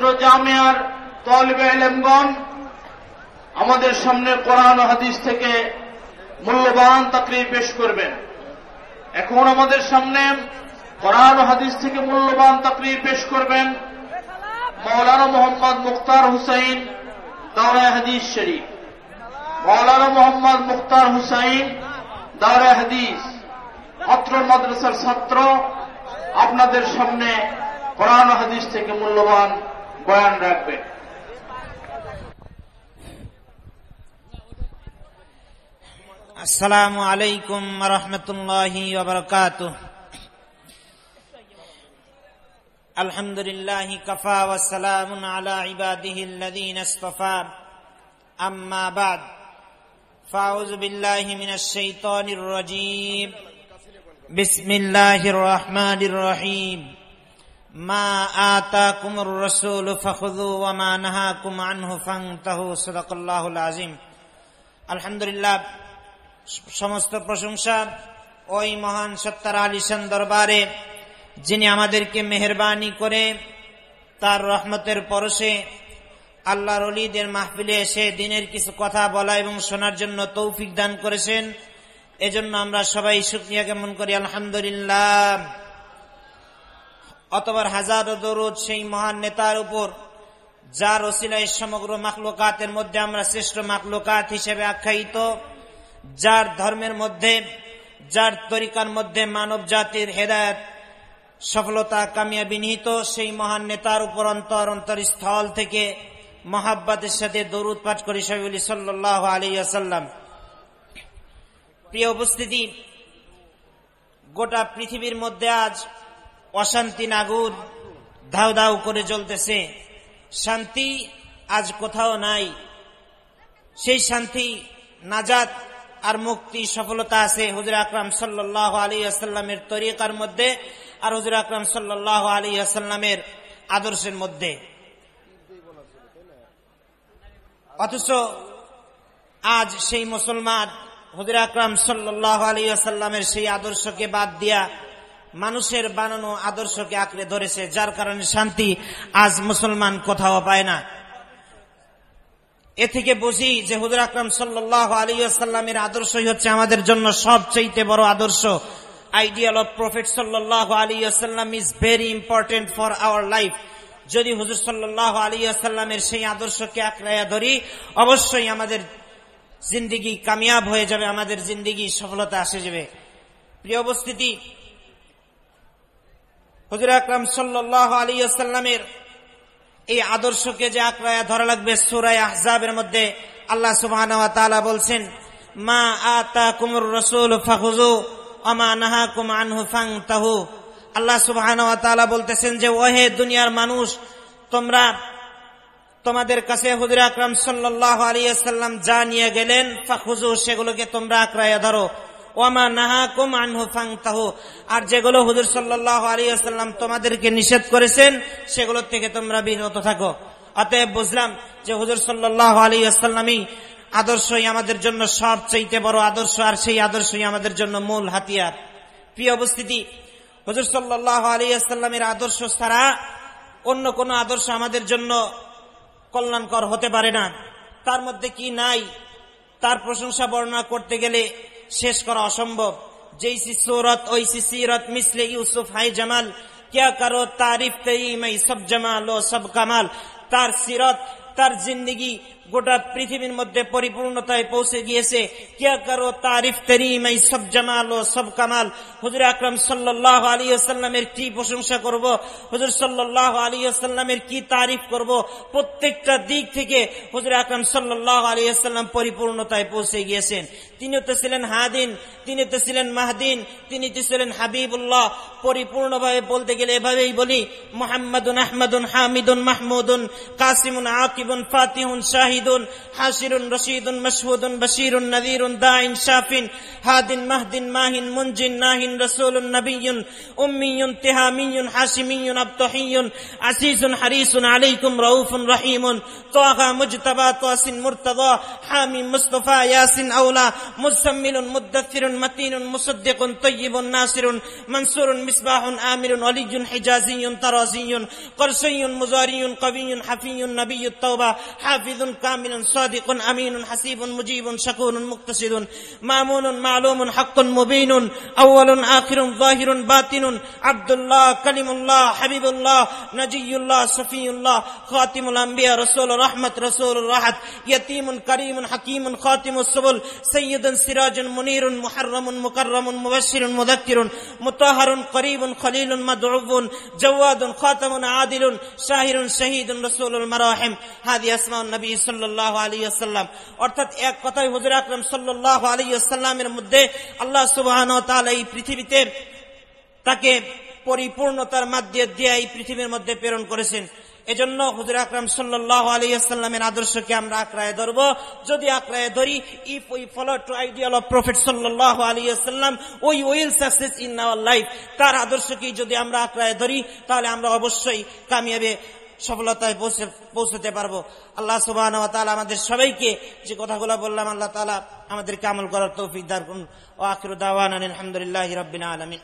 ছাত্র জামিয়ার তলবে এলেমগণ আমাদের সামনে কোরআন হাদিস থেকে মূল্যবান তাকরির পেশ করবেন। এখন আমাদের সামনে কোরআন হাদিস থেকে মূল্যবান তাকরির পেশ করবেন মৌলানা মোহাম্মদ মুখতার হুসাইন দাওরায় হাদিস শরীফ। মৌলানা মোহাম্মদ মুখতার হুসাইন দাওরায় হাদিস, অত্র মাদ্রাসার ছাত্র, আপনাদের সামনে কোরআন হাদিস থেকে মূল্যবান বয়ান রাখবে السلام عليكم ورحمة الله وبركاته الحمد لله كفى والسلام على عباده الذين اصطفى أما بعد فأعوذ بالله من الشيطان الرجيم بسم الله الرحمن الرحيم মা আতাকুমুর রাসূল ফাখুযু ওয়া মা নাহাকুম হুফাং তাহু সাদাকাল্লাহুল আজিম আলহামদুলিল্লাহ, সমস্ত প্রশংসা ওই মহান সত্তার আলিসান দরবারে, যিনি আমাদেরকে মেহরবানি করে তার রহমতের পরশে আল্লাহর অলিদের মাহফিলে এসে দিনের কিছু কথা বলা এবং শোনার জন্য তৌফিক দান করেছেন। এজন্য আমরা সবাই শুক্রিয়া কেমন করি। আলহামদুলিল্লাহ। অতবার হাজার দরুদ সেই মহান নেতার উপর, যার ওসিলায় সমগ্র মাকলুকাতের মধ্যে আমরা শ্রেষ্ঠ মাকলুকাত হিসেবে আখ্যায়িত, যার ধর্মের মধ্যে, যার তরিকার মধ্যে মানব জাতির হেদায়ত, সফলতা কামিয়াবি নিহিত সেই মহান নেতার উপর অন্তর অন্তরস্থল থেকে মহাব্বাতের সাথে দরুদ পাঠ করি সবিউলি সাল্লাহ আলী আসাল্লাম প্রিয় উপস্থিতি, গোটা পৃথিবীর মধ্যে আজ অশান্তি নাগুর ধাউ ধাউ করে চলতেছে শান্তি আজ কোথাও নাই। সেই শান্তি, নাজাত আর মুক্তি, সফলতা আছে হুজুর আকরাম সাল্লাহ আলী আসাল্লামের তরিকার মধ্যে আর হুজুর আকরাম সাল্লাহ আলী আসাল্লামের আদর্শের মধ্যে। অথচ আজ সেই মুসলমান হুজুর আকরাম সাল্লাহ আলী আসাল্লামের সেই আদর্শকে বাদ দিয়া মানুষের বানানো আদর্শকে আঁকড়ে ধরেছে, যার কারণে শান্তি আজ মুসলমান কোথাও পায় না। এ থেকে বুঝি যে হুজুর আকরাম সাল্লাহ আলী আসাল্লামের আদর্শই হচ্ছে আমাদের জন্য সবচেয়ে বড় আদর্শ। আইডিয়াল অফ প্রফেট সাল্লাহ আলী আসাল্লাম is very important for our life যদি হুজুর সাল্লাহ আলী আসাল্লামের সেই আদর্শকে আঁকড়াইয়া ধরি, অবশ্যই আমাদের জিন্দিগি কামিয়াব হয়ে যাবে, আমাদের জিন্দিগি সফলতা আসে যাবে। প্রিয় উপস্থিতি হুজুর আকরাম সাল্লাহ আলী আসাল্লামের এই আদর্শকে যে আঁকড়ায় ধরা লাগবে সুরাই আহজাবের মধ্যে, আল্লাহ সুবাহ বলছেন, মা আতা কুমুর রসুল ফাহুজু আমা নাহা আনহু ফাং তাহু আল্লাহ সুবাহ বলতেছেন যে, ওহে দুনিয়ার মানুষ, তোমরা তোমাদের কাছে হুজুর আকরাম সাল্লাহ আলিয়াল্লাম যা নিয়ে গেলেন ফাখুজু সেগুলোকে তোমরা আঁকড়াইয়া ধরো। ওয়ামা নাহা কুম আনহু ফাং তাহু আর যেগুলো হুজুর সাল্লাহ তোমাদেরকে নিষেধ করেছেন, সেগুলোর থেকে তোমরা বিরত থাকো। অতএব বুঝলাম যে হুজুর সাল্লাহ আলিয়াল্লামই আদর্শই আমাদের জন্য সবচাইতে বড় আদর্শ, আর সেই আদর্শই আমাদের জন্য মূল হাতিয়ার। প্রিয় উপস্থিতি, হুজুর সাল্লাহ আলিয়াল্লামের আদর্শ ছাড়া অন্য কোনো আদর্শ আমাদের জন্য কল্যাণকর হতে পারে না। তার মধ্যে কি নাই, তার প্রশংসা বর্ণনা করতে গেলে শেষ করা অসম্ভব। জৈসি সুরত ওইসি সিরত, মিসলে ইউসুফ, হাই জামাল, ক্যা করো তারিফ তৈ মাই সব জামাল ও সব কামাল। তার সিরত, তার জিন্দিগি গোটা পৃথিবীর মধ্যে পরিপূর্ণতায় পৌঁছে গিয়েছে। কিয়া করো, তারিফ তেরিম এই সব জামাল ও সব কামাল। হুজুর আকরম সাল্লাহ আলী আসাল্লামের কি প্রশংসা করব? হুজুর সাল্লাহ আলী আসাল্লামের কি তারিফ করব? প্রত্যেকটা দিক থেকে হুজুর আকরম সাল্লাহ আলী আসাল্লাম পরিপূর্ণতায় পৌঁছে গিয়েছেন। তিনি তো ছিলেন হাদিন, তিনি তো ছিলেন মাহদিন, তিনি তো ছিলেন হাবিবুল্লাহ। পরিপূর্ণভাবে বলতে গেলে এভাবেই বলি, মোহাম্মদুন আহমদুন হামিদুন মাহমুদুন, কাসিমুন আকিবুন ফাতিহুন শাহিদ شاهد حاشر رشيد مشهود بشير نذير داع شاف هاد مهد ماه منج ناه رسول نبي أمي تهامي حاشمي أبطحي عزيز حريص عليكم رؤوف رحيم طه مجتبى طاس مرتضى حامي مصطفى ياس أولى مزمل مدثر متين مصدق طيب ناصر منصور مصباح آمر ولي حجازي طرازي قرشي مزاري قوي حفي نبي التوبة حافظ كامل صادق أمين حسيب مجيب شكور مقتصد مأمون معلوم حق مبين أول آخر ظاهر باطن عبد الله كلم الله حبيب الله نجي الله صفي الله خاتم الأنبياء رسول رحمة رسول الرحد يتيم كريم حكيم خاتم السبل سيد سراج منير محرم مكرم مبشر مذكر مطهر قريب خليل مدعو جواد خاتم عادل شاهر شهيد رسول المراحم. هذه أسماء النبي صلى সাল্লাহ আলী অর্থাৎ এক কথায় হুজুর আকরম সাল্লাহ আলী মধ্যে আল্লাহ সুবাহন তাহলে এই পৃথিবীতে তাকে পরিপূর্ণতার মাধ্যমে দিয়ে এই পৃথিবীর মধ্যে প্রেরণ করেছেন। এজন্য হুজুর আকরাম সাল্লাহ আলিয়াস্লামের আদর্শকে আমরা আক্রায় ধরব। যদি আক্রায় ধরি if we follow to ideal of prophet সাল্লাহ আলিয়াস্লাম we will success in our life তার আদর্শকেই যদি আমরা আক্রায় ধরি, তাহলে আমরা অবশ্যই কামিয়াবে সফলতায় পৌঁছে, পৌঁছতে পারব। আল্লাহ সুবাহ আমাদের সবাইকে যে কথাগুলো বললাম, আল্লাহ তালা আমাদের কামল করার তৌফিক দার করুন। ও আখির দাওয়ান আলহামদুলিল্লাহ রবিন আলমিন।